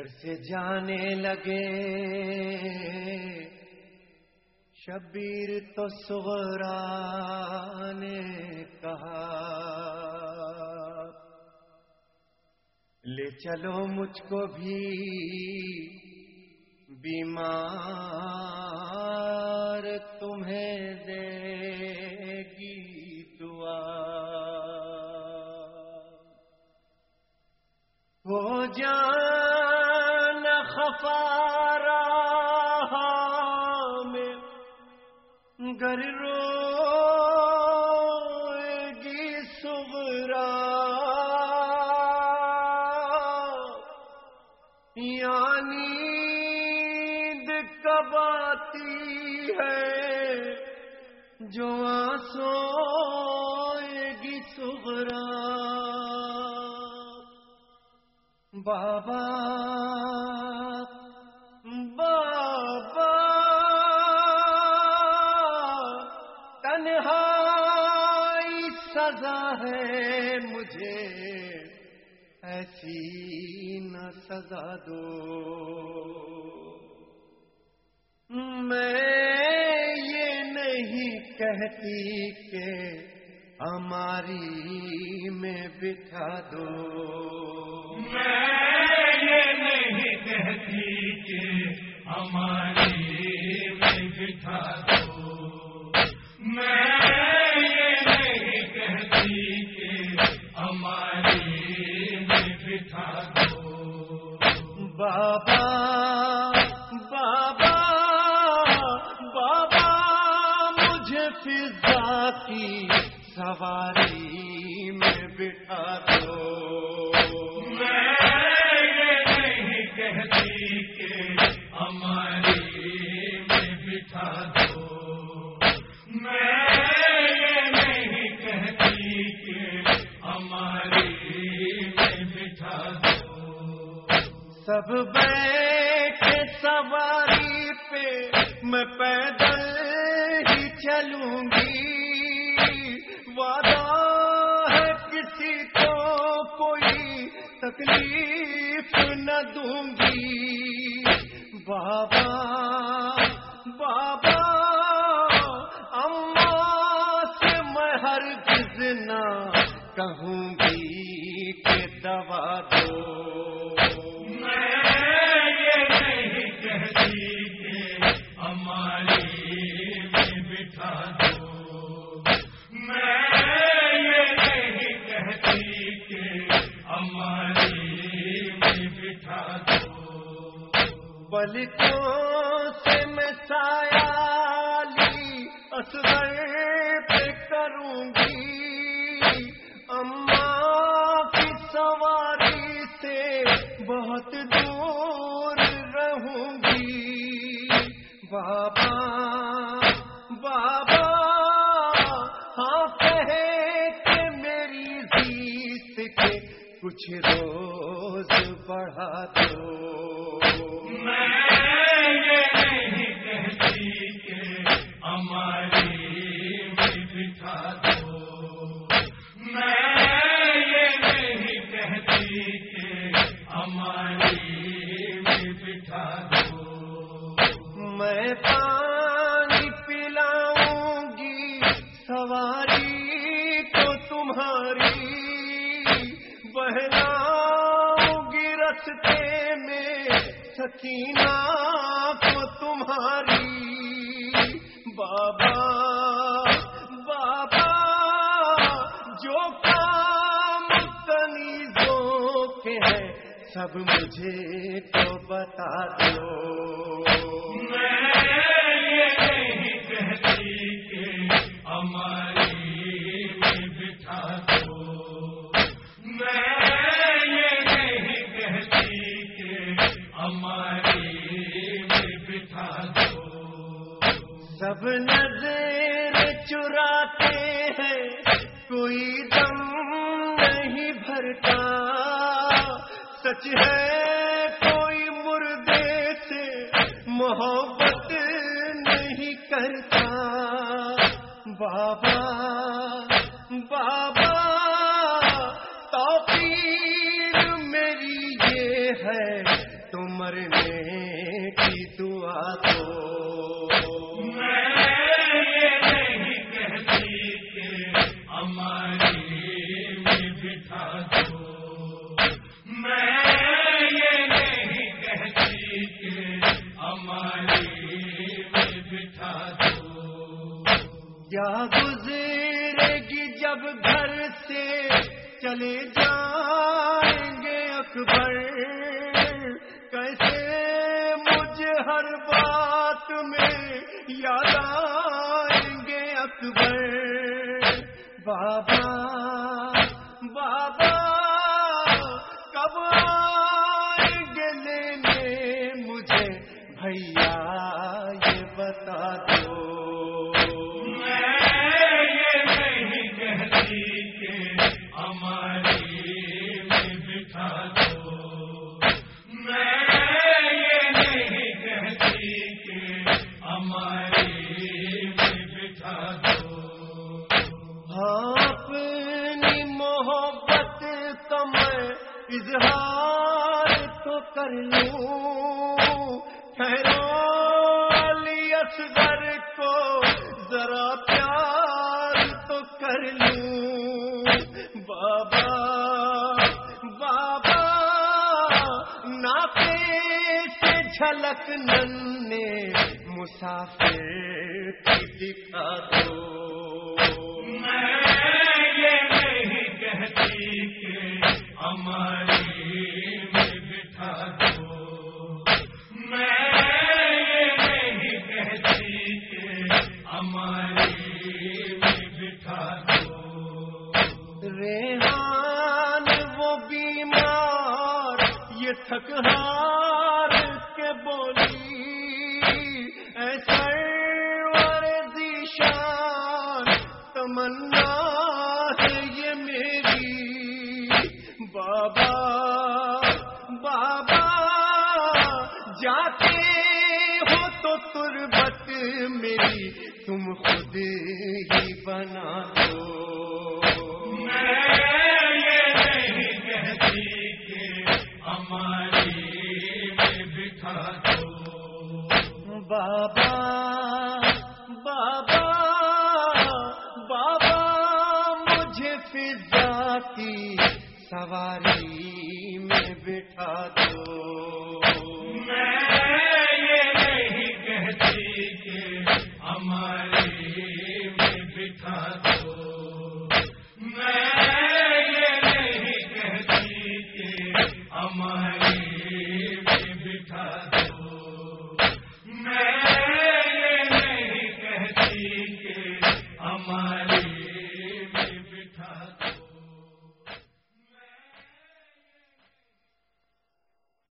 گھر سے جانے لگے۔ شبیر تو سغرا نے کہا، لے چلو مجھ کو بھی بیمار، تمہیں دے گی دعا۔ ہو جان گر رو گی سبرا یعنی کب آتی ہے؟ جو آسو گی سغرا بابا بابا سزا ہے مجھے، ایسی نہ سزا دو۔ میں یہ نہیں کہتی کہ ہماری میں بٹھا دو۔ میں یہ نہیں کہتی کہ ہماری فضا کی سواری میں بٹھا دو میں یہ نہیں کہتی کہ ہماری میں بٹھا دو میں یہ نہیں کہتی کہ ہماری میں بٹھا دو سب بیٹھے سواری پہ میں پیدل چلوں گی وعدہ ہے کسی کو کوئی تکلیف نہ دوں گی بابا بابا اماں سے میں ہر نہ کہوں۔ پلکوں سے میں سایالی اصغر کچھ روز بڑھا دو میں یہ نہیں کہتی کہ ہماری بٹھا دو میں یہ نہیں کہتی کہ ہماری بٹھا دو میں پانی پلاؤں گی، سواری بہلاؤں گی رستے میں سکینہ کو تمہاری۔ بابا بابا، جو کام کنیزوں کے ہیں، سب مجھے تو بتا دو۔ میں ہیں، کوئی دم نہیں بھرتا۔ سچ ہے کوئی مردے سے محبت نہیں کرتا۔ بابا بابا کہ ہماری میں بٹھا دو میں یہ نہیں کہتی کہ ہماری میں بٹھا دو یا گزرے گی جب گھر سے چلے جائیں گے اکبر، کیسے مجھے ہر بات میں یاد آئیں گے اکبر؟ بابا بابا، کب آئیں گے لینے مجھے؟ بھیا، یہ بتا دو۔ میں یہ نہیں کہتی کہ ہماری بٹھا دو۔ کا میں اظہار تو کر لوں۔ خیرالی اصغر کو ذرا پیار تو کر لوں۔ بابا بابا، ناپے سے جھلک ننے مسافر دکھا دو۔ میں تھک ہار کے بولی ایسا ذیشان تمنا تم خود ہی بنا دو۔ بٹھا بابا بابا بابا، مجھے فضا کی سواری میں بٹھا دو۔